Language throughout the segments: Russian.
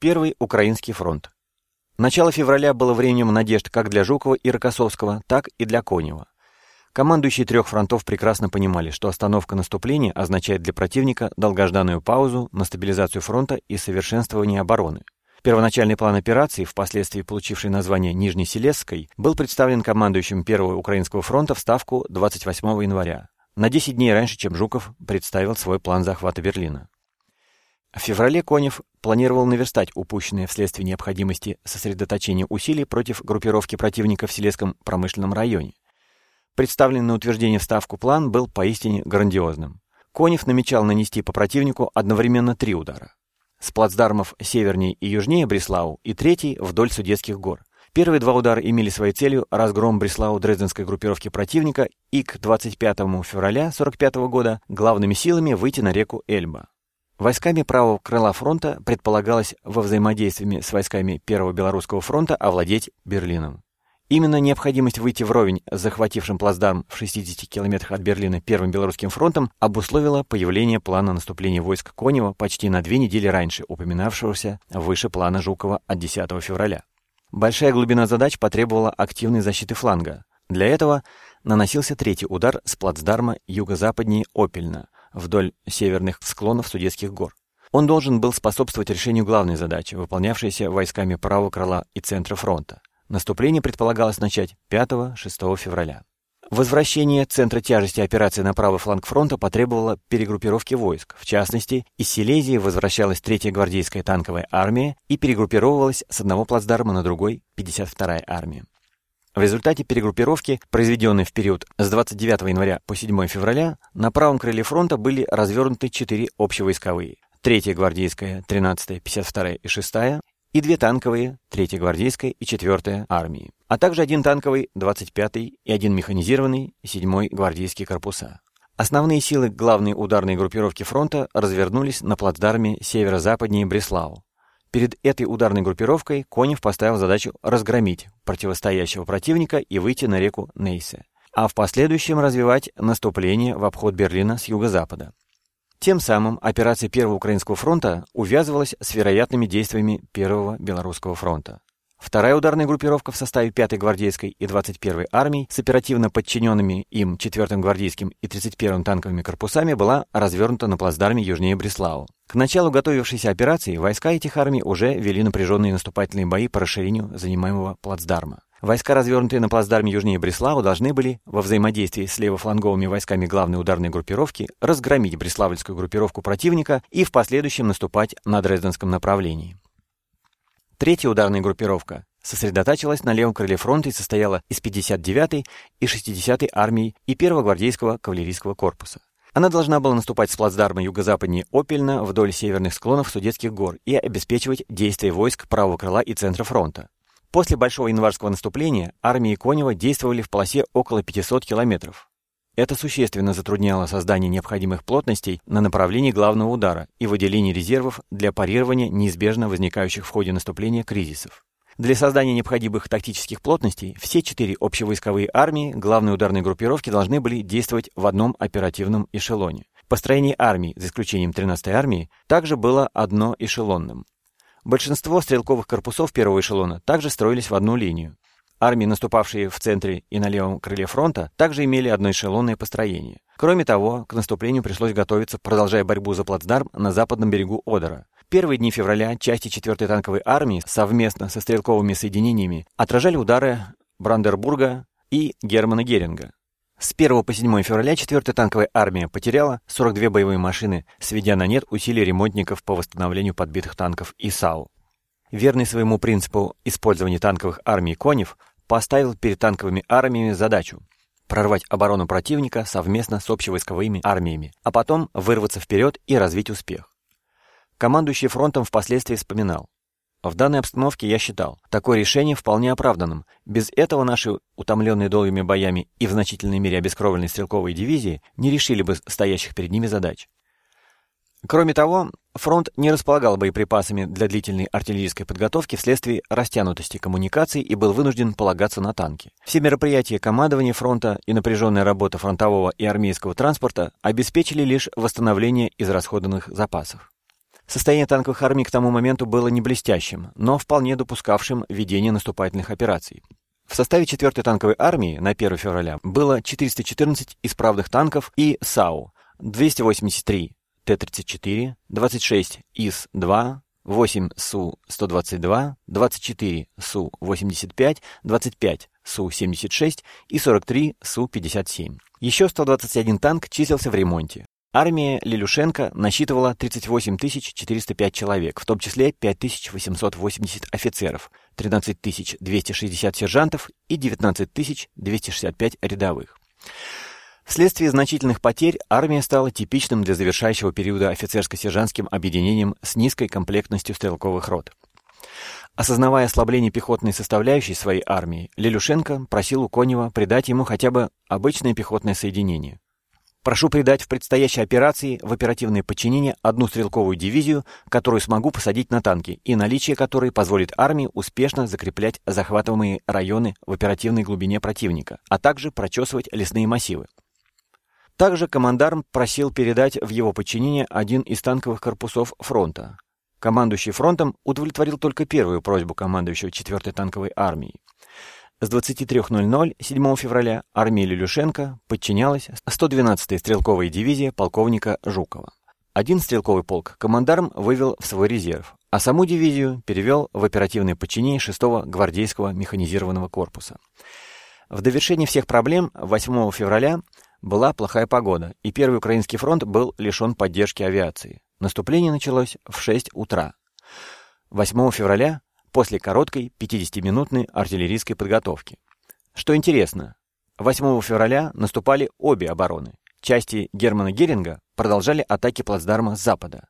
Первый Украинский фронт. Начало февраля было временем надежд как для Жукова и Рокоссовского, так и для Конева. Командующие трех фронтов прекрасно понимали, что остановка наступления означает для противника долгожданную паузу на стабилизацию фронта и совершенствование обороны. Первоначальный план операции, впоследствии получивший название Нижнеселесской, был представлен командующим Первого Украинского фронта в Ставку 28 января, на 10 дней раньше, чем Жуков представил свой план захвата Берлина. В феврале Конев планировал наверстать упущенное вследствие необходимости сосредоточения усилий против группировки противника в Силезском промышленном районе. Представленный на утверждение в Ставку план был поистине грандиозным. Конев намечал нанести по противнику одновременно три удара. С плацдармов севернее и южнее Бреслау и третий вдоль Судетских гор. Первые два удара имели своей целью разгром Бреслау-Дрезденской группировки противника и к 25 февраля 1945 года главными силами выйти на реку Эльба. Войсками правого крыла фронта предполагалось во взаимодействии с войсками Первого Белорусского фронта овладеть Берлином. Именно необходимость выйти вровень с захватившим плацдарм в 60 километрах от Берлина Первым Белорусским фронтом обусловила появление плана наступления войск Конева почти на две недели раньше упоминавшегося выше плана Жукова от 10 февраля. Большая глубина задач потребовала активной защиты фланга. Для этого наносился третий удар с плацдарма юго-западнее Опельна – вдоль северных склонов Судетских гор. Он должен был способствовать решению главной задачи, выполнявшейся войсками правого крыла и центра фронта. Наступление предполагалось начать 5-6 февраля. Возвращение центра тяжести операции на правый фланг фронта потребовало перегруппировки войск. В частности, из Силезии возвращалась 3-я гвардейская танковая армия и перегруппировывалась с одного плацдарма на другой 52-я армия. В результате перегруппировки, произведенной в период с 29 января по 7 февраля, на правом крыле фронта были развернуты четыре общевойсковые. 3-я гвардейская, 13-я, 52-я и 6-я, и две танковые, 3-я гвардейская и 4-я армии, а также один танковый, 25-й и один механизированный, 7-й гвардейские корпуса. Основные силы главной ударной группировки фронта развернулись на плацдарме северо-западнее Бреслау, Перед этой ударной группировкой Конев поставил задачу разгромить противостоящего противника и выйти на реку Нейсе, а в последующем развивать наступление в обход Берлина с юго-запада. Тем самым операция Первого Украинского фронта увязывалась с вероятными действиями Первого Белорусского фронта. Вторая ударная группировка в составе 5-й гвардейской и 21-й армий с оперативно подчиненными им 4-м гвардейским и 31-м танковыми корпусами была развернута на плацдарме южнее Бреслау. К началу готовившейся операции войска этих армий уже вели напряженные наступательные бои по расширению занимаемого плацдарма. Войска, развернутые на плацдарме южнее Бреславу, должны были во взаимодействии с левофланговыми войсками главной ударной группировки разгромить Бреславльскую группировку противника и в последующем наступать на Дрезденском направлении. Третья ударная группировка сосредотачивалась на левом крыле фронта и состояла из 59-й и 60-й армий и 1-го гвардейского кавалерийского корпуса. Она должна была наступать с плацдарма юго-западнее Опельна вдоль северных склонов Судетских гор и обеспечивать действия войск правого крыла и центра фронта. После Большого январского наступления армии Конева действовали в полосе около 500 километров. Это существенно затрудняло создание необходимых плотностей на направлении главного удара и выделение резервов для парирования неизбежно возникающих в ходе наступления кризисов. Для создания необходимых тактических плотностей все четыре общевойсковые армии главной ударной группировки должны были действовать в одном оперативном эшелоне. Построение армий, за исключением 13-й армии, также было одно эшелонным. Большинство стрелковых корпусов первого эшелона также строились в одну линию. Армии, наступавшие в центре и на левом крыле фронта, также имели одноэшелонное построение. Кроме того, к наступлению пришлось готовиться, продолжая борьбу за плацдарм на западном берегу Одера. Первые дни февраля части 4-й танковой армии совместно со стрелковыми соединениями отражали удары Брандербурга и Германа Геринга. С 1 по 7 февраля 4-я танковая армия потеряла 42 боевые машины, сведя на нет усилия ремонтников по восстановлению подбитых танков и САУ. Верный своему принципу использования танковых армий Конев поставил перед танковыми армиями задачу прорвать оборону противника совместно с общевойсковыми армиями, а потом вырваться вперед и развить успех. Командующий фронтом впоследствии вспоминал. В данной обстановке я считал такое решение вполне оправданным. Без этого наши утомленные долгими боями и в значительной мере обескровленные стрелковые дивизии не решили бы стоящих перед ними задач. Кроме того, фронт не располагал боеприпасами для длительной артиллерийской подготовки вследствие растянутости коммуникаций и был вынужден полагаться на танки. Все мероприятия командования фронта и напряженная работа фронтового и армейского транспорта обеспечили лишь восстановление израсходованных запасов. Состояние танковых армий к тому моменту было не блестящим, но вполне допускавшим ведение наступательных операций. В составе 4-й танковой армии на 1 февраля было 414 исправных танков и САУ, 283 Т-34, 26 ИС-2, 8 Су-122, 24 Су-85, 25 Су-76 и 43 Су-57. Еще 121 танк числился в ремонте. Армия Лилюшенко насчитывала 38 405 человек, в том числе 5880 офицеров, 13 260 сержантов и 19 265 рядовых. Вследствие значительных потерь армия стала типичным для завершающего периода офицерско-сержантским объединением с низкой комплектностью стрелковых рот. Осознавая ослабление пехотной составляющей своей армии, Лелюшенко просил у Конева придать ему хотя бы обычное пехотное соединение. Прошу придать в предстоящей операции в оперативное подчинение одну стрелковую дивизию, которую смогу посадить на танки, и наличие которой позволит армии успешно закреплять захватываемые районы в оперативной глубине противника, а также прочесывать лесные массивы. Также командарм просил передать в его подчинение один из танковых корпусов фронта. Командующий фронтом удовлетворил только первую просьбу командующего 4-й танковой армией. С 23.00 7 февраля армия Лилюшенко подчинялась 112-й стрелковой дивизии полковника Жукова. Один стрелковый полк командарм вывел в свой резерв, а саму дивизию перевел в оперативное подчинение 6-го гвардейского механизированного корпуса. В довершении всех проблем 8 февраля была плохая погода, и Первый Украинский фронт был лишен поддержки авиации. Наступление началось в 6 утра. 8 февраля после короткой 50-минутной артиллерийской подготовки. Что интересно, 8 февраля наступали обе обороны. Части Германа Геринга продолжали атаки плацдарма с запада.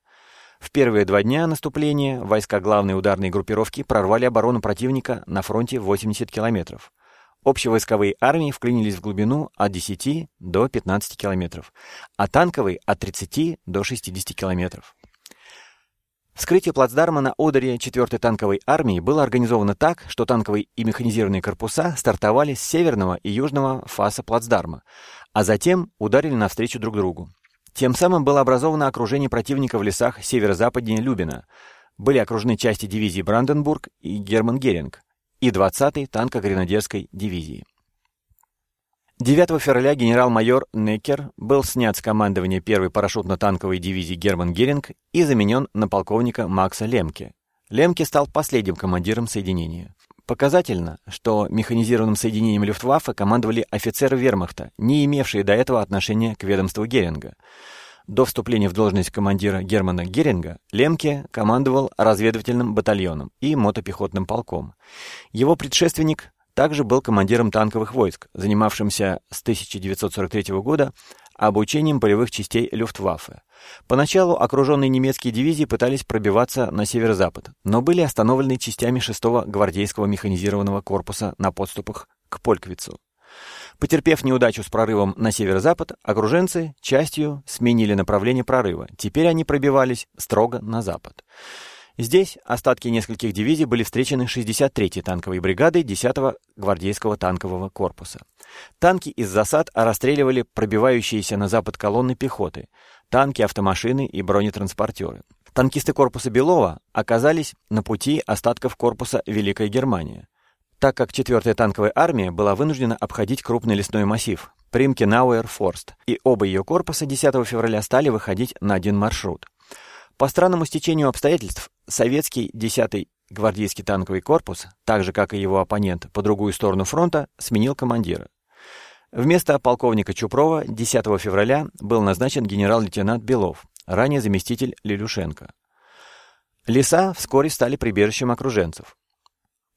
В первые два дня наступления войска главной ударной группировки прорвали оборону противника на фронте 80 километров. Общевойсковые армии вклинились в глубину от 10 до 15 километров, а танковые от 30 до 60 километров. Вскрытие плацдарма на Одере 4-й танковой армии было организовано так, что танковые и механизированные корпуса стартовали с северного и южного фаса плацдарма, а затем ударили навстречу друг другу. Тем самым было образовано окружение противника в лесах северо-западнее Любина. Были окружены части дивизии Бранденбург и Герман Геринг и 20-й танко-гренадерской дивизии. 9 февраля генерал-майор Некер был снят с командования 1-й парашютно-танковой дивизии Герман Геринг и заменен на полковника Макса Лемке. Лемке стал последним командиром соединения. Показательно, что механизированным соединением Люфтваффе командовали офицеры вермахта, не имевшие до этого отношения к ведомству Геринга. До вступления в должность командира Германа Геринга Лемке командовал разведывательным батальоном и мотопехотным полком. Его предшественник также был командиром танковых войск, занимавшимся с 1943 года обучением полевых частей Люфтваффе. Поначалу окруженные немецкие дивизии пытались пробиваться на северо-запад, но были остановлены частями 6-го гвардейского механизированного корпуса на подступах к Польквицу. Потерпев неудачу с прорывом на северо-запад, окруженцы частью сменили направление прорыва. Теперь они пробивались строго на запад. Здесь остатки нескольких дивизий были встречены 63-й танковой бригадой 10-го гвардейского танкового корпуса. Танки из засад расстреливали пробивающиеся на запад колонны пехоты, танки, автомашины и бронетранспортеры. Танкисты корпуса Белова оказались на пути остатков корпуса Великая Германия, так как 4-я танковая армия была вынуждена обходить крупный лесной массив Примкенауэр-Форст, и оба ее корпуса 10 февраля стали выходить на один маршрут. По странному стечению обстоятельств, советский 10-й гвардейский танковый корпус, так же как и его оппонент по другую сторону фронта, сменил командира. Вместо полковника Чупрова 10 февраля был назначен генерал-лейтенант Белов, ранее заместитель Лилюшенко. Леса вскоре стали прибежищем окруженцев.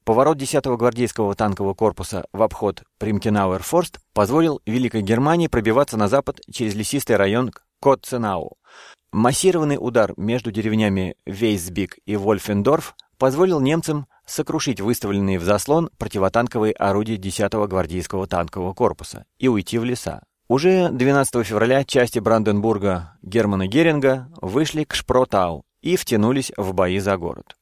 Поворот 10-го гвардейского танкового корпуса в обход Примкенауэр-Форст позволил Великой Германии пробиваться на запад через лесистый район Котценау. Массированный удар между деревнями Вейсбик и Вольфендорф позволил немцам сокрушить выставленные в заслон противотанковые орудия 10-го гвардейского танкового корпуса и уйти в леса. Уже 12 февраля части Бранденбурга Германа Геринга вышли к Шпротау и втянулись в бои за город.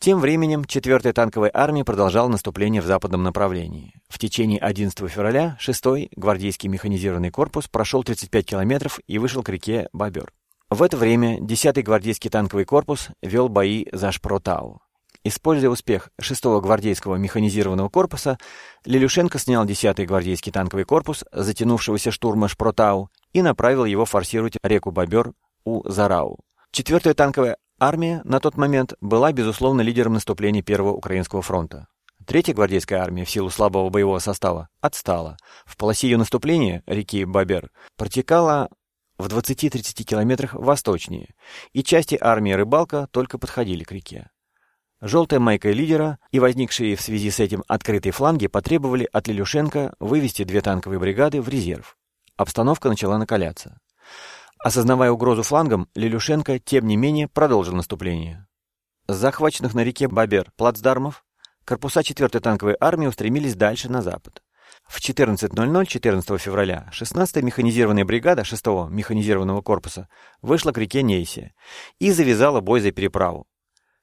Тем временем 4-я танковая армия продолжала наступление в западном направлении. В течение 11 февраля 6-й гвардейский механизированный корпус прошел 35 километров и вышел к реке Бобер. В это время 10-й гвардейский танковый корпус вел бои за Шпротау. Используя успех 6-го гвардейского механизированного корпуса, Лилюшенко снял 10-й гвардейский танковый корпус, затянувшегося штурма Шпротау, и направил его форсировать реку Бобер у Зарау. 4-я танковая армия на тот момент была, безусловно, лидером наступления Первого Украинского фронта. Третья гвардейская армия в силу слабого боевого состава отстала. В полосе ее наступления реки Бобер протекала в 20-30 километрах восточнее, и части армии Рыбалка только подходили к реке. Желтая майка лидера и возникшие в связи с этим открытые фланги потребовали от Лилюшенко вывести две танковые бригады в резерв. Обстановка начала накаляться. Осознавая угрозу флангом, Лилюшенко, тем не менее, продолжил наступление. С захваченных на реке Бабер плацдармов корпуса 4-й танковой армии устремились дальше на запад. В 14.00 14 февраля 16-я механизированная бригада 6-го механизированного корпуса вышла к реке Нейсе и завязала бой за переправу.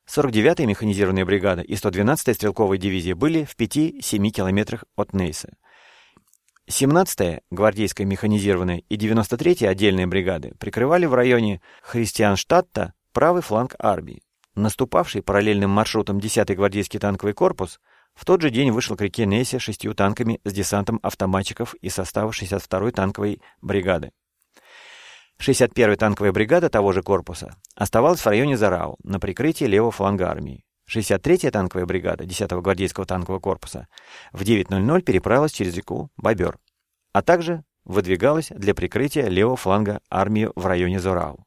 49-я механизированная бригада и 112-я стрелковая дивизия были в 5-7 километрах от Нейса. 17-я гвардейская механизированная и 93-я отдельные бригады прикрывали в районе Христианштадта правый фланг армии. Наступавший параллельным маршрутом 10-й гвардейский танковый корпус в тот же день вышел к реке Нессе шестью танками с десантом автоматчиков из состава 62-й танковой бригады. 61-я танковая бригада того же корпуса оставалась в районе Зарау на прикрытии левого фланга армии. 63-я танковая бригада 10-го гвардейского танкового корпуса в 9.00 переправилась через реку Бобер, а также выдвигалась для прикрытия левого фланга армии в районе Зарау.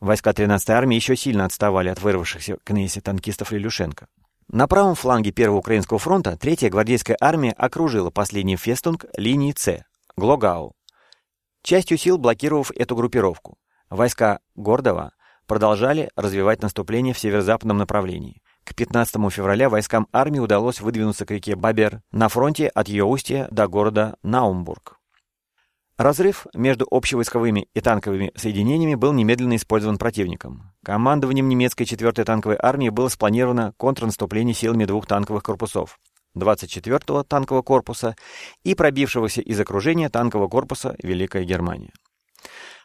Войска 13-й армии еще сильно отставали от вырвавшихся к Нейсе танкистов Лилюшенко. На правом фланге Первого Украинского фронта Третья гвардейская армия окружила последний фестунг линии С, Глогау, частью сил блокировав эту группировку. Войска Гордова продолжали развивать наступление в северо-западном направлении. К 15 февраля войскам армии удалось выдвинуться к реке Бабер на фронте от ее устья до города Наумбург. Разрыв между общевойсковыми и танковыми соединениями был немедленно использован противником. Командованием немецкой 4-й танковой армии было спланировано контрнаступление силами двух танковых корпусов 24-го танкового корпуса и пробившегося из окружения танкового корпуса Великая Германия.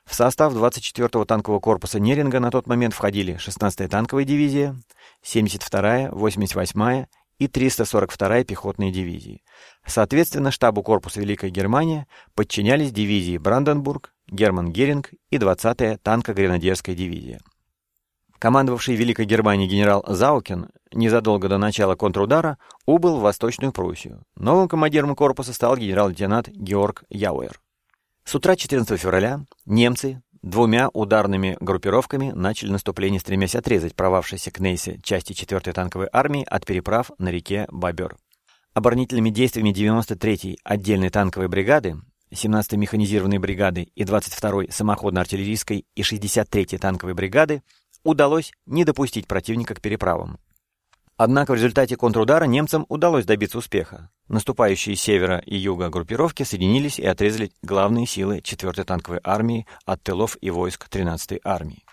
В состав 24-го танкового корпуса Неринга на тот момент входили 16-я танковая дивизия, 72-я, 88-я и 342-я пехотные дивизии. Соответственно, штабу корпуса Великая Германия подчинялись дивизии Бранденбург, Герман Геринг и 20-я танко-гренадерская дивизия. Командовавший Великой Германией генерал Заукен незадолго до начала контрудара убыл в Восточную Пруссию. Новым командиром корпуса стал генерал-лейтенант Георг Яуэр. С утра 14 февраля немцы двумя ударными группировками начали наступление, стремясь отрезать провавшиеся к Нейсе части 4-й танковой армии от переправ на реке Бобер. Оборонительными действиями 93-й отдельной танковой бригады, 17-й механизированной бригады и 22-й самоходно-артиллерийской и 63-й танковой бригады удалось не допустить противника к переправам. Однако в результате контрудара немцам удалось добиться успеха. Наступающие с севера и юга группировки соединились и отрезали главные силы 4-й танковой армии от тылов и войск 13-й армии.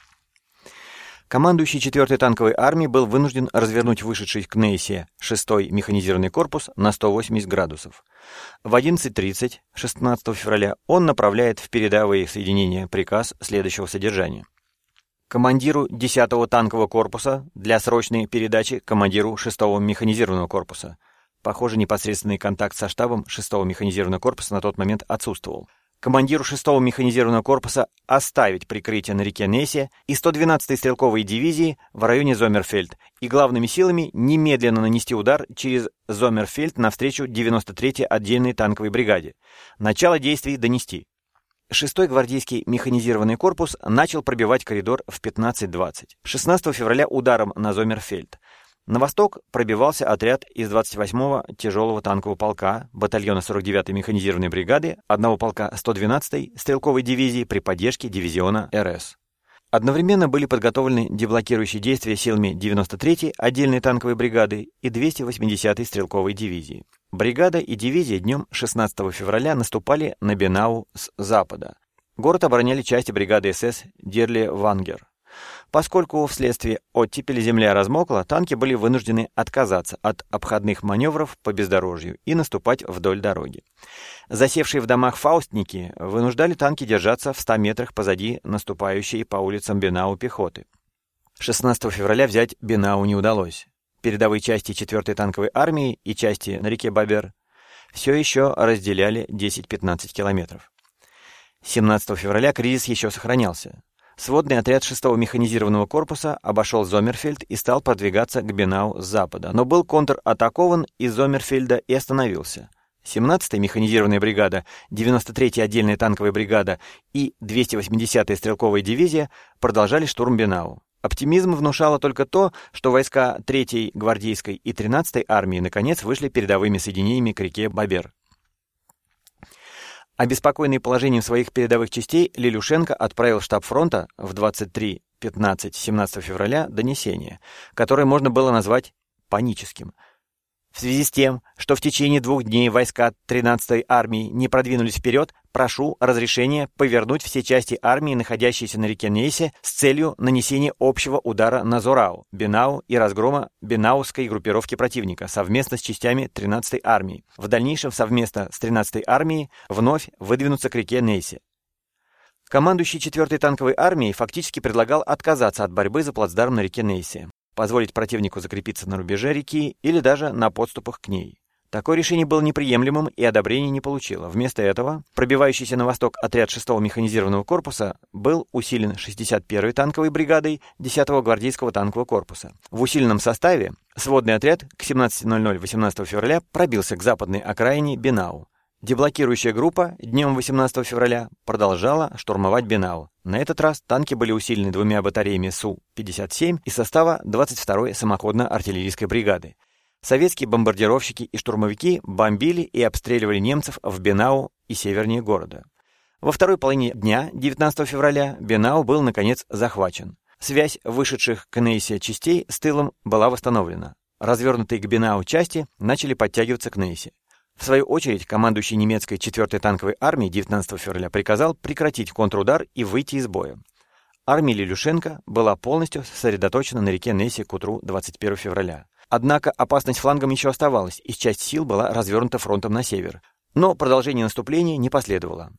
Командующий 4-й танковой армией был вынужден развернуть вышедший к Нейсе 6-й механизированный корпус на 180 градусов. В 11.30 16 февраля он направляет в передовые соединения приказ следующего содержания. Командиру 10-го танкового корпуса для срочной передачи командиру 6-го механизированного корпуса. Похоже, непосредственный контакт со штабом 6-го механизированного корпуса на тот момент отсутствовал командиру 6-го механизированного корпуса оставить прикрытие на реке Нессе и 112-й стрелковой дивизии в районе Зомерфельд и главными силами немедленно нанести удар через Зомерфельд навстречу 93-й отдельной танковой бригаде. Начало действий донести. 6-й гвардейский механизированный корпус начал пробивать коридор в 15.20. 16 февраля ударом на Зомерфельд. На восток пробивался отряд из 28-го тяжелого танкового полка, батальона 49-й механизированной бригады, одного полка 112-й стрелковой дивизии при поддержке дивизиона РС. Одновременно были подготовлены деблокирующие действия силами 93-й отдельной танковой бригады и 280-й стрелковой дивизии. Бригада и дивизия днем 16 февраля наступали на Бенау с запада. Город обороняли части бригады СС Дерли-Вангер. Поскольку вследствие оттепели земля размокла, танки были вынуждены отказаться от обходных маневров по бездорожью и наступать вдоль дороги. Засевшие в домах фаустники вынуждали танки держаться в 100 метрах позади наступающей по улицам Бенау пехоты. 16 февраля взять Бенау не удалось. Передовые части 4-й танковой армии и части на реке Бабер все еще разделяли 10-15 километров. 17 февраля кризис еще сохранялся. Сводный отряд 6-го механизированного корпуса обошел Зомерфельд и стал продвигаться к Бенау с запада, но был контратакован из Зомерфельда и остановился. 17-я механизированная бригада, 93-я отдельная танковая бригада и 280-я стрелковая дивизия продолжали штурм Бенау. Оптимизм внушало только то, что войска 3-й гвардейской и 13-й армии наконец вышли передовыми соединениями к реке Бабер. Обеспокоенный положением своих передовых частей, Лилюшенко отправил штаб фронта в 23-15-17 февраля донесение, которое можно было назвать паническим – в связи с тем, что в течение двух дней войска 13-й армии не продвинулись вперед, прошу разрешения повернуть все части армии, находящиеся на реке Нейсе, с целью нанесения общего удара на Зорау, Бенау и разгрома Бенауской группировки противника совместно с частями 13-й армии. В дальнейшем совместно с 13-й армией вновь выдвинуться к реке Нейсе. Командующий 4-й танковой армией фактически предлагал отказаться от борьбы за плацдарм на реке Нейсе позволить противнику закрепиться на рубеже реки или даже на подступах к ней. Такое решение было неприемлемым и одобрения не получило. Вместо этого пробивающийся на восток отряд 6-го механизированного корпуса был усилен 61-й танковой бригадой 10-го гвардейского танкового корпуса. В усиленном составе сводный отряд к 17.00 18 февраля пробился к западной окраине Бенау. Деблокирующая группа днем 18 февраля продолжала штурмовать Бенау. На этот раз танки были усилены двумя батареями Су-57 из состава 22-й самоходно-артиллерийской бригады. Советские бомбардировщики и штурмовики бомбили и обстреливали немцев в Бенау и севернее города. Во второй половине дня, 19 февраля, Бенау был, наконец, захвачен. Связь вышедших к Нейсе частей с тылом была восстановлена. Развернутые к Бенау части начали подтягиваться к Нейсе. В свою очередь, командующий немецкой 4-й танковой армией 19 февраля приказал прекратить контрудар и выйти из боя. Армия Лилюшенко была полностью сосредоточена на реке Нессе к утру 21 февраля. Однако опасность флангом еще оставалась, и часть сил была развернута фронтом на север. Но продолжение наступления не последовало.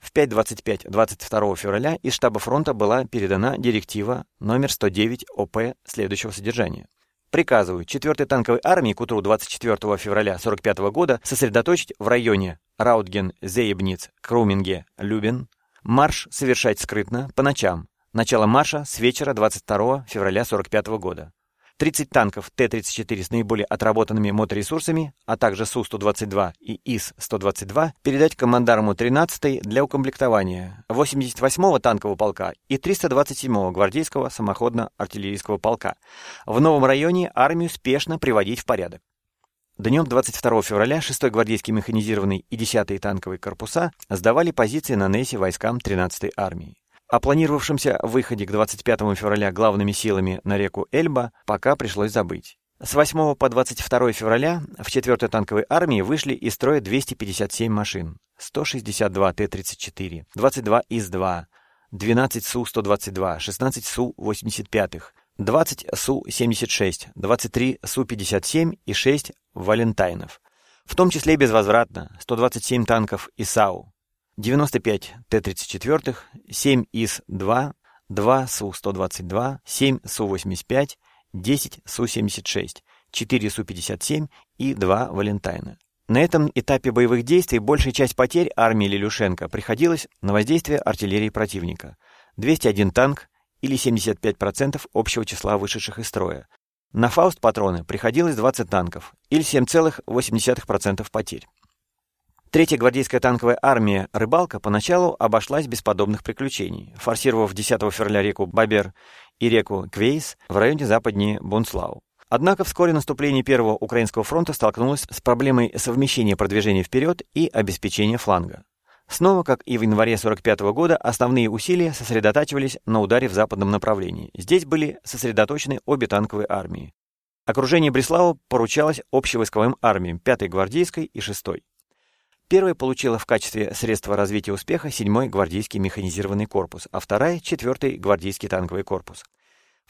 В 5.25 22 февраля из штаба фронта была передана директива номер 109 ОП следующего содержания. Приказываю 4-й танковой армии к утру 24 февраля 45 года сосредоточить в районе Раутген, Зеебниц, Круминге, Любин, марш совершать скрытно по ночам. Начало марша с вечера 22 февраля 45 года. 30 танков Т-34 с наиболее отработанными моторесурсами, а также Су-122 и ИС-122 передать командарму 13-й для укомплектования 88-го танкового полка и 327-го гвардейского самоходно-артиллерийского полка. В новом районе армию спешно приводить в порядок. Днем 22 февраля 6-й гвардейский механизированный и 10-й танковые корпуса сдавали позиции на Нессе войскам 13-й армии. О планировавшемся выходе к 25 февраля главными силами на реку Эльба пока пришлось забыть. С 8 по 22 февраля в 4-й танковой армии вышли из строя 257 машин, 162 Т-34, 22 ИС-2, 12 Су-122, 16 Су-85, 20 Су-76, 23 Су-57 и 6 Валентайнов. В том числе безвозвратно 127 танков ИСАУ, 95 Т-34, 7 ИС-2, 2 Су-122, 7 Су-85, 10 Су-76, 4 Су-57 и 2 Валентайна. На этом этапе боевых действий большая часть потерь армии Лилюшенко приходилась на воздействие артиллерии противника. 201 танк или 75% общего числа вышедших из строя. На «Фауст» патроны приходилось 20 танков или 7,8% потерь. Третья гвардейская танковая армия «Рыбалка» поначалу обошлась без подобных приключений, форсировав 10 февраля реку Бабер и реку Квейс в районе западнее Бунслау. Однако вскоре наступление Первого Украинского фронта столкнулось с проблемой совмещения продвижения вперед и обеспечения фланга. Снова, как и в январе 45 года, основные усилия сосредотачивались на ударе в западном направлении. Здесь были сосредоточены обе танковые армии. Окружение Бреслава поручалось общевойсковым армиям 5-й гвардейской и 6-й. Первая получила в качестве средства развития успеха 7-й гвардейский механизированный корпус, а вторая — 4-й гвардейский танковый корпус.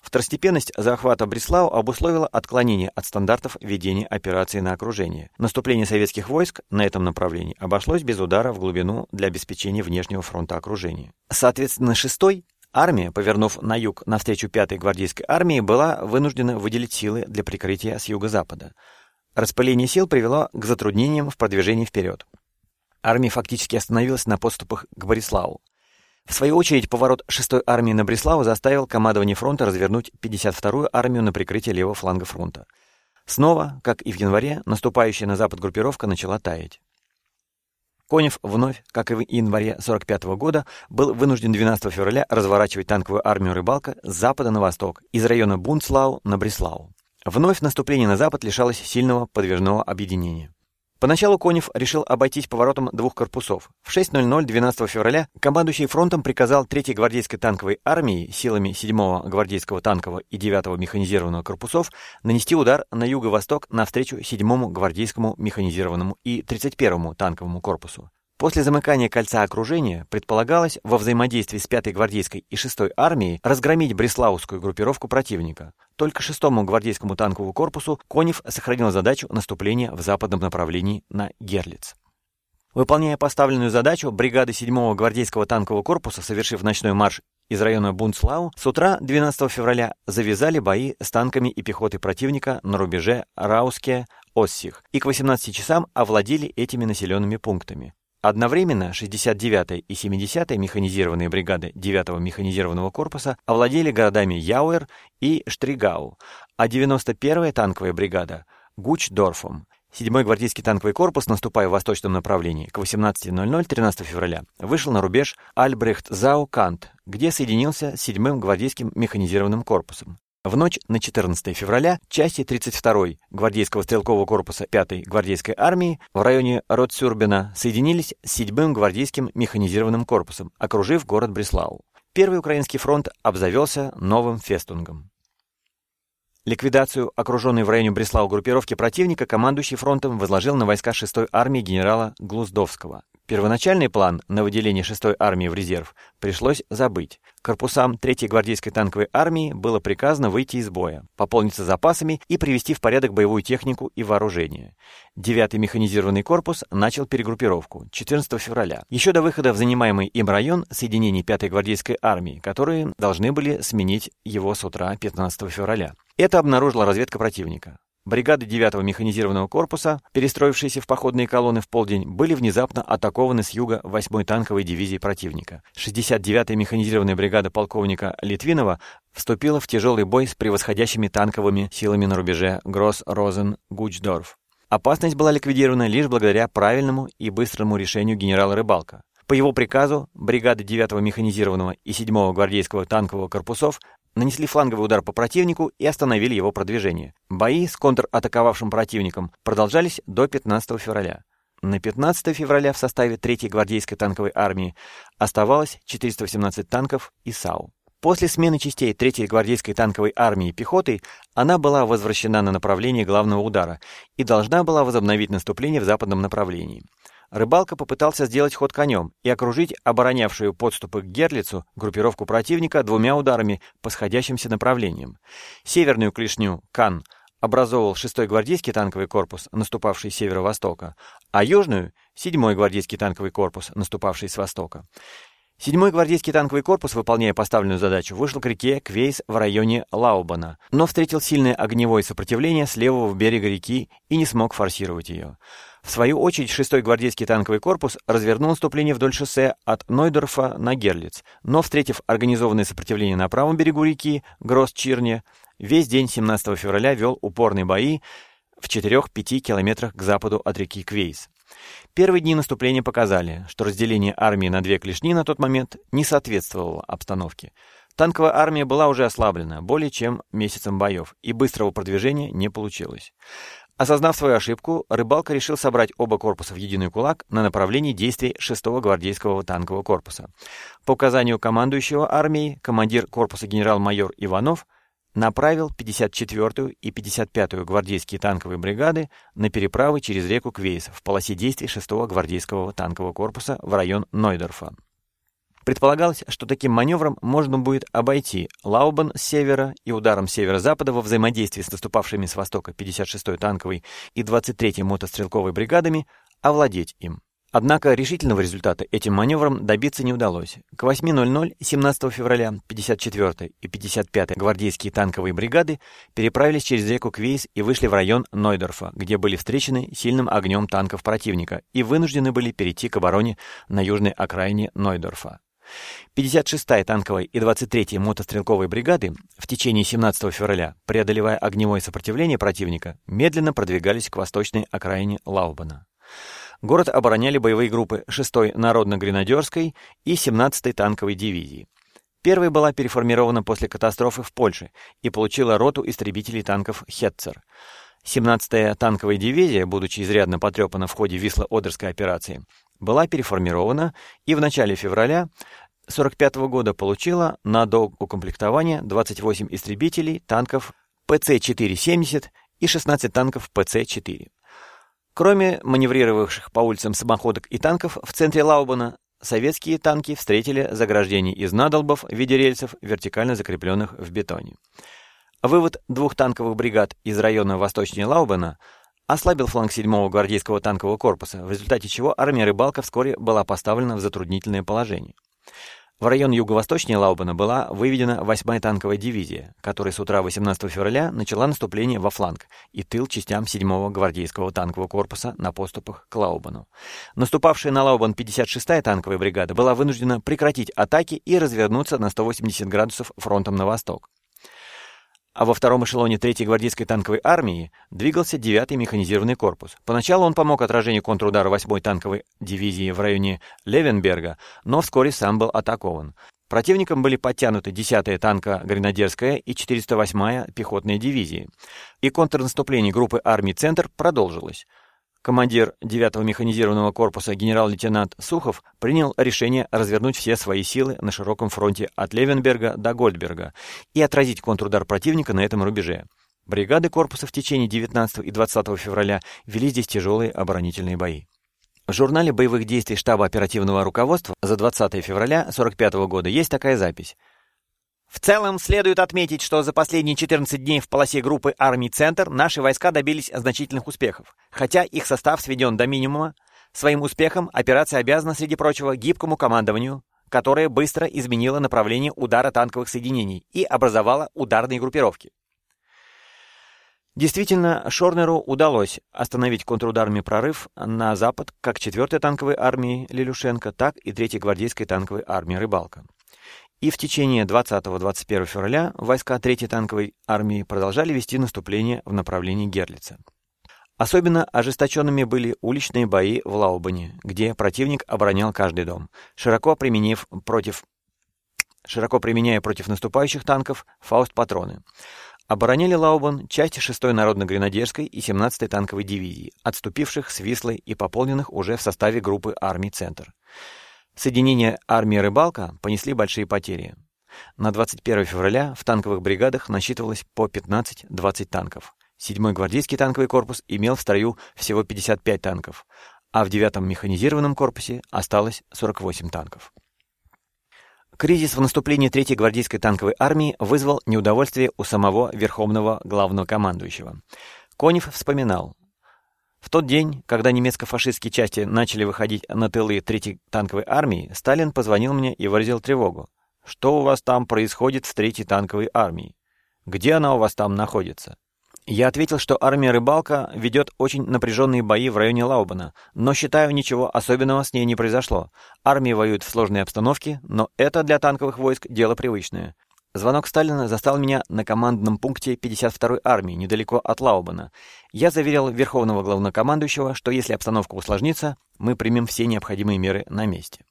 Второстепенность захвата Бреслау обусловила отклонение от стандартов ведения операции на окружение. Наступление советских войск на этом направлении обошлось без удара в глубину для обеспечения внешнего фронта окружения. Соответственно, 6-й Армия, повернув на юг навстречу 5-й гвардейской армии, была вынуждена выделить силы для прикрытия с юго-запада. Распыление сил привело к затруднениям в продвижении вперед. Армия фактически остановилась на подступах к Бориславу. В свою очередь, поворот 6-й армии на Бреславу заставил командование фронта развернуть 52-ю армию на прикрытие левого фланга фронта. Снова, как и в январе, наступающая на запад группировка начала таять. Конев вновь, как и в январе 45 -го года, был вынужден 12 февраля разворачивать танковую армию «Рыбалка» с запада на восток, из района Бунцлау на Бреслау. Вновь наступление на запад лишалось сильного подвижного объединения. Поначалу Конев решил обойтись поворотом двух корпусов. В 6.00 12 февраля командующий фронтом приказал 3-й гвардейской танковой армии силами 7-го гвардейского танкового и 9-го механизированного корпусов нанести удар на юго-восток навстречу 7-му гвардейскому механизированному и 31-му танковому корпусу. После замыкания кольца окружения предполагалось во взаимодействии с 5-й гвардейской и 6-й армией разгромить Бреславскую группировку противника. Только 6-му гвардейскому танковому корпусу Конев сохранил задачу наступления в западном направлении на Герлиц. Выполняя поставленную задачу, бригады 7-го гвардейского танкового корпуса, совершив ночной марш из района Бунцлау, с утра 12 февраля завязали бои с танками и пехотой противника на рубеже Рауске-Оссих и к 18 часам овладели этими населенными пунктами. Одновременно 69-я и 70-я механизированные бригады 9-го механизированного корпуса овладели городами Яуэр и Штригау, а 91-я танковая бригада – Гучдорфом. 7-й гвардейский танковый корпус, наступая в восточном направлении, к 18.00 13 февраля, вышел на рубеж Альбрехт-Зау-Кант, где соединился с 7-м гвардейским механизированным корпусом. В ночь на 14 февраля части 32-й гвардейского стрелкового корпуса 5-й гвардейской армии в районе Ротсюрбена соединились с 7-м гвардейским механизированным корпусом, окружив город Бреслау. Первый украинский фронт обзавелся новым фестунгом. Ликвидацию окруженной в районе Бреслау группировки противника командующий фронтом возложил на войска 6-й армии генерала Глуздовского. Первоначальный план на выделение 6-й армии в резерв пришлось забыть. Корпусам 3-й гвардейской танковой армии было приказано выйти из боя, пополниться запасами и привести в порядок боевую технику и вооружение. 9-й механизированный корпус начал перегруппировку 14 февраля, еще до выхода в занимаемый им район соединений 5-й гвардейской армии, которые должны были сменить его с утра 15 февраля. Это обнаружила разведка противника. Бригады 9-го механизированного корпуса, перестроившиеся в походные колонны в полдень, были внезапно атакованы с юга 8-й танковой дивизии противника. 69-я механизированная бригада полковника Литвинова вступила в тяжелый бой с превосходящими танковыми силами на рубеже Гросс-Розен-Гучдорф. Опасность была ликвидирована лишь благодаря правильному и быстрому решению генерала Рыбалка. По его приказу бригады 9-го механизированного и 7-го гвардейского танкового корпусов нанесли фланговый удар по противнику и остановили его продвижение. Бои с контратаковавшим противником продолжались до 15 февраля. На 15 февраля в составе 3-й гвардейской танковой армии оставалось 418 танков и САУ. После смены частей 3-й гвардейской танковой армии пехоты она была возвращена на направление главного удара и должна была возобновить наступление в западном направлении. Рыбалка попытался сделать ход конем и окружить оборонявшую подступы к Герлицу группировку противника двумя ударами по сходящимся направлениям. Северную клешню Кан образовывал 6-й гвардейский танковый корпус, наступавший с северо-востока, а южную — 7-й гвардейский танковый корпус, наступавший с востока. Седьмой гвардейский танковый корпус, выполняя поставленную задачу, вышел к реке Квейс в районе Лаубана, но встретил сильное огневое сопротивление с левого берега реки и не смог форсировать ее. В свою очередь, 6-й гвардейский танковый корпус развернул наступление вдоль шоссе от Нойдорфа на Герлиц, но, встретив организованное сопротивление на правом берегу реки, Гросс-Чирне, весь день 17 февраля вел упорные бои в 4-5 километрах к западу от реки Квейс. Первые дни наступления показали, что разделение армии на две клешни на тот момент не соответствовало обстановке. Танковая армия была уже ослаблена более чем месяцем боев, и быстрого продвижения не получилось. Осознав свою ошибку, Рыбалка решил собрать оба корпуса в единый кулак на направлении действий 6-го гвардейского танкового корпуса. По указанию командующего армией, командир корпуса генерал-майор Иванов – направил 54-ю и 55-ю гвардейские танковые бригады на переправы через реку Квейс в полосе действий 6-го гвардейского танкового корпуса в район Нойдорфа. Предполагалось, что таким маневром можно будет обойти Лаубан с севера и ударом северо-запада во взаимодействии с наступавшими с востока 56-й танковой и 23-й мотострелковой бригадами овладеть им. Однако решительного результата этим маневром добиться не удалось. К 8.00 17 февраля 54-я и 55-я гвардейские танковые бригады переправились через реку Квейс и вышли в район Нойдорфа, где были встречены сильным огнем танков противника и вынуждены были перейти к обороне на южной окраине Нойдорфа. 56-я танковая и 23-я мотострелковые бригады в течение 17 февраля, преодолевая огневое сопротивление противника, медленно продвигались к восточной окраине Лаубана. Город обороняли боевые группы 6-й Народно-гренадерской и 17-й танковой дивизии. Первая была переформирована после катастрофы в Польше и получила роту истребителей танков «Хетцер». 17-я танковая дивизия, будучи изрядно потрепана в ходе Висло-Одерской операции, была переформирована и в начале февраля 1945 года получила на доукомплектование 28 истребителей танков ПЦ-470 и 16 танков ПЦ-4. Кроме маневрировавших по улицам самоходок и танков в центре Лаубана, советские танки встретили заграждение из надолбов в виде рельсов, вертикально закрепленных в бетоне. Вывод двух танковых бригад из района восточнее Лаубана ослабил фланг 7-го гвардейского танкового корпуса, в результате чего армия Рыбалка вскоре была поставлена в затруднительное положение. В район юго-восточнее Лаубана была выведена 8-я танковая дивизия, которая с утра 18 февраля начала наступление во фланг и тыл частям 7-го гвардейского танкового корпуса на поступах к Лаубану. Наступавшая на Лаубан 56-я танковая бригада была вынуждена прекратить атаки и развернуться на 180 градусов фронтом на восток а во втором эшелоне 3-й гвардейской танковой армии двигался 9-й механизированный корпус. Поначалу он помог отражению контрудара 8-й танковой дивизии в районе Левенберга, но вскоре сам был атакован. Противником были подтянуты 10-я танко-гренадерская и 408-я пехотная дивизии. И контрнаступление группы армий «Центр» продолжилось. Командир 9-го механизированного корпуса генерал-лейтенант Сухов принял решение развернуть все свои силы на широком фронте от Левенберга до Гольдберга и отразить контрудар противника на этом рубеже. Бригады корпуса в течение 19 и 20 февраля вели здесь тяжелые оборонительные бои. В журнале боевых действий штаба оперативного руководства за 20 февраля 1945 года есть такая запись. В целом, следует отметить, что за последние 14 дней в полосе группы армий «Центр» наши войска добились значительных успехов. Хотя их состав сведен до минимума, своим успехом операция обязана, среди прочего, гибкому командованию, которое быстро изменило направление удара танковых соединений и образовало ударные группировки. Действительно, Шорнеру удалось остановить контрударный прорыв на запад как 4-й танковой армии Лилюшенко, так и 3-й гвардейской танковой армии Рыбалка. И в течение 20-21 февраля войска 3-й танковой армии продолжали вести наступление в направлении Герлица. Особенно ожесточенными были уличные бои в Лаубане, где противник оборонял каждый дом, широко применив против широко применяя против наступающих танков фауст-патроны. Обороняли Лаубан части 6-й народно-гренадерской и 17-й танковой дивизии, отступивших с Вислой и пополненных уже в составе группы армий «Центр». Соединения армии «Рыбалка» понесли большие потери. На 21 февраля в танковых бригадах насчитывалось по 15-20 танков. 7-й гвардейский танковый корпус имел в строю всего 55 танков, а в 9-м механизированном корпусе осталось 48 танков. Кризис в наступлении 3-й гвардейской танковой армии вызвал неудовольствие у самого верховного главного командующего. Конев вспоминал, в тот день, когда немецко-фашистские части начали выходить на тылы Третьей танковой армии, Сталин позвонил мне и выразил тревогу. «Что у вас там происходит с Третьей танковой армией? Где она у вас там находится?» Я ответил, что армия «Рыбалка» ведет очень напряженные бои в районе Лаубана, но считаю, ничего особенного с ней не произошло. Армии воюют в сложной обстановке, но это для танковых войск дело привычное. Звонок Сталина застал меня на командном пункте 52-й армии, недалеко от Лаубана. Я заверил верховного главнокомандующего, что если обстановка усложнится, мы примем все необходимые меры на месте.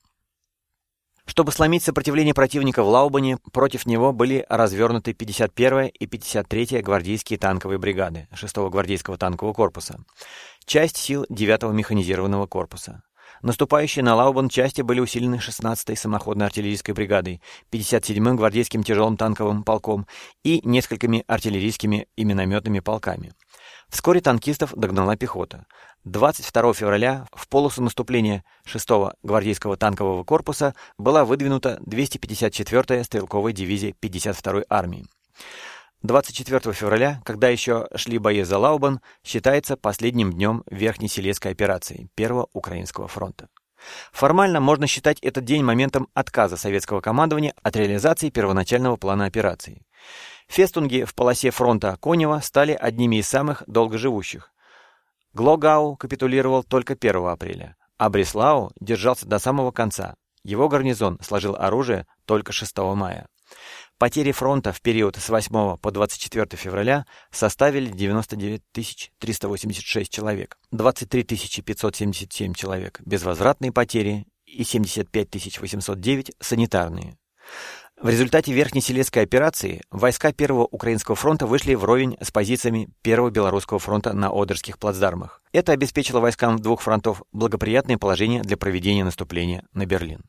Чтобы сломить сопротивление противника в Лаубане, против него были развернуты 51-я и 53-я гвардейские танковые бригады 6-го гвардейского танкового корпуса, часть сил 9-го механизированного корпуса. Наступающие на Лаубан части были усилены 16-й самоходной артиллерийской бригадой, 57-м гвардейским тяжелым танковым полком и несколькими артиллерийскими и минометными полками. Вскоре танкистов догнала пехота. 22 февраля в полосу наступления 6-го гвардейского танкового корпуса была выдвинута 254-я стрелковая дивизия 52-й армии. 24 февраля, когда еще шли бои за Лаубан, считается последним днем Верхнесилезской операции Первого Украинского фронта. Формально можно считать этот день моментом отказа советского командования от реализации первоначального плана операции. Фестунги в полосе фронта Конева стали одними из самых долгоживущих. Глогау капитулировал только 1 апреля, а Бреслау держался до самого конца. Его гарнизон сложил оружие только 6 мая. Потери фронта в период с 8 по 24 февраля составили 99 386 человек, 23 577 человек безвозвратные потери и 75 809 санитарные. В результате Верхнеселецкой операции войска Первого Украинского фронта вышли вровень с позициями Первого Белорусского фронта на Одерских плацдармах. Это обеспечило войскам двух фронтов благоприятное положение для проведения наступления на Берлин.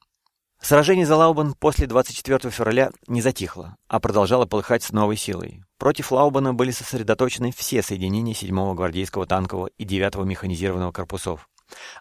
Сражение за Лаубан после 24 февраля не затихло, а продолжало полыхать с новой силой. Против Лаубана были сосредоточены все соединения 7-го гвардейского танкового и 9-го механизированного корпусов,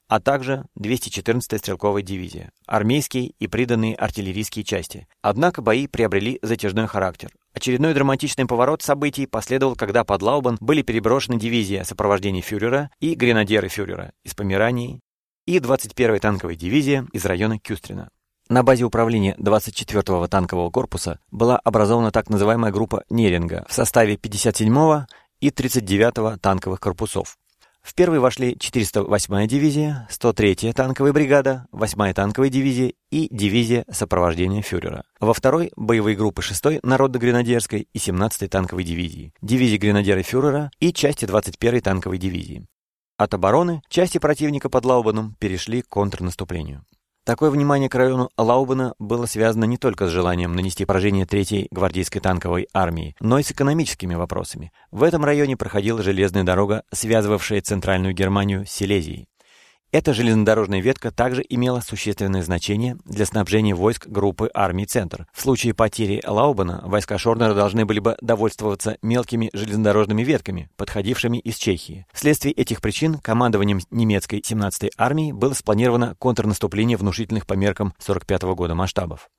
а также 214-я стрелковая дивизия, армейские и приданные артиллерийские части. Однако бои приобрели затяжной характер. Очередной драматичный поворот событий последовал, когда под Лаубан были переброшены дивизия сопровождения фюрера и гренадеры фюрера из Померании и 21-я танковая дивизия из района Кюстрина. На базе управления 24-го танкового корпуса была образована так называемая группа Неринга в составе 57-го и 39-го танковых корпусов. В первый вошли 408-я дивизия, 103-я танковая бригада, 8-я танковая дивизия и дивизия сопровождения фюрера. Во второй – боевые группы 6-й народно-гренадерской и 17-й танковой дивизии, дивизии гренадера фюрера и части 21-й танковой дивизии. От обороны части противника под Лаубаном перешли к контрнаступлению. Такое внимание к району Лаубена было связано не только с желанием нанести поражение Третьей гвардейской танковой армии, но и с экономическими вопросами. В этом районе проходила железная дорога, связывавшая Центральную Германию с Силезией. Эта железнодорожная ветка также имела существенное значение для снабжения войск группы армий «Центр». В случае потери Лаубана войска Шорнера должны были бы довольствоваться мелкими железнодорожными ветками, подходившими из Чехии. Вследствие этих причин командованием немецкой 17-й армии было спланировано контрнаступление внушительных по меркам 45 -го года масштабов.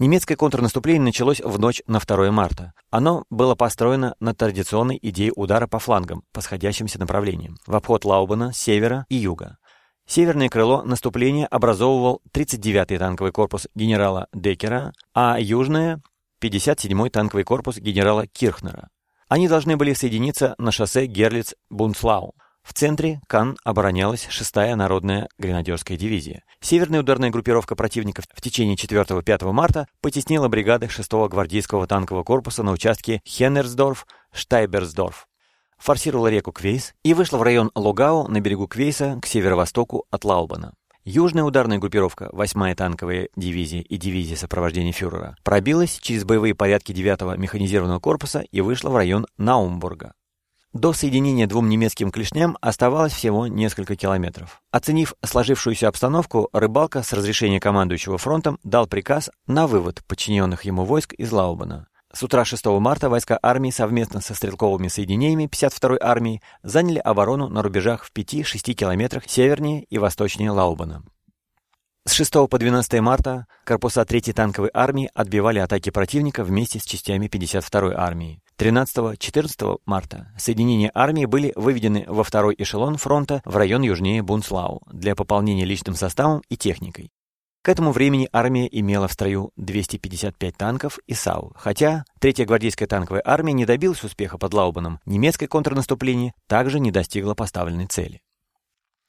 Немецкое контрнаступление началось в ночь на 2 марта. Оно было построено на традиционной идее удара по флангам, по сходящимся направлениям, в обход Лаубана севера и юга. Северное крыло наступления образовывал 39-й танковый корпус генерала Деккера, а южное — 57-й танковый корпус генерала Кирхнера. Они должны были соединиться на шоссе Герлиц-Бунцлау. В центре Кан оборонялась 6-я народная гренадерская дивизия. Северная ударная группировка противников в течение 4-5 марта потеснила бригады 6-го гвардейского танкового корпуса на участке Хеннерсдорф-Штайберсдорф. Форсировала реку Квейс и вышла в район Логау на берегу Квейса к северо-востоку от Лаубана. Южная ударная группировка 8-я танковая дивизия и дивизия сопровождения фюрера пробилась через боевые порядки 9-го механизированного корпуса и вышла в район Наумбурга. До соединения двум немецким клешням оставалось всего несколько километров. Оценив сложившуюся обстановку, рыбалка с разрешения командующего фронтом дал приказ на вывод подчиненных ему войск из Лаубана. С утра 6 марта войска армии совместно со стрелковыми соединениями 52-й армии заняли оборону на рубежах в 5-6 километрах севернее и восточнее Лаубана. С 6 по 12 марта корпуса 3-й танковой армии отбивали атаки противника вместе с частями 52-й армии. 13-14 марта соединения армии были выведены во второй эшелон фронта в район южнее Бунслау для пополнения личным составом и техникой. К этому времени армия имела в строю 255 танков и САУ, хотя Третья гвардейская танковая армия не добилась успеха под Лаубаном, немецкое контрнаступление также не достигло поставленной цели.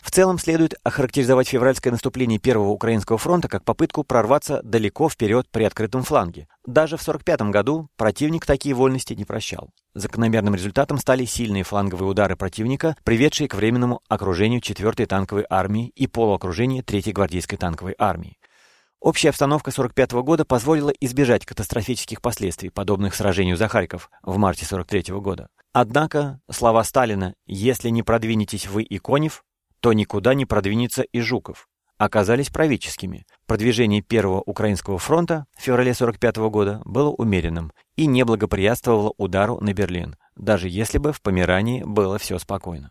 В целом следует охарактеризовать февральское наступление Первого Украинского фронта как попытку прорваться далеко вперед при открытом фланге. Даже в 1945 году противник такие вольности не прощал. Закономерным результатом стали сильные фланговые удары противника, приведшие к временному окружению 4-й танковой армии и полуокружению 3-й гвардейской танковой армии. Общая обстановка 1945 года позволила избежать катастрофических последствий, подобных сражению за Харьков в марте 1943 года. Однако слова Сталина «Если не продвинетесь вы и Конев, то никуда не продвинется и Жуков, оказались правительскими. Продвижение Первого Украинского фронта в феврале 1945 года было умеренным и не благоприятствовало удару на Берлин. даже если бы в Померании было все спокойно.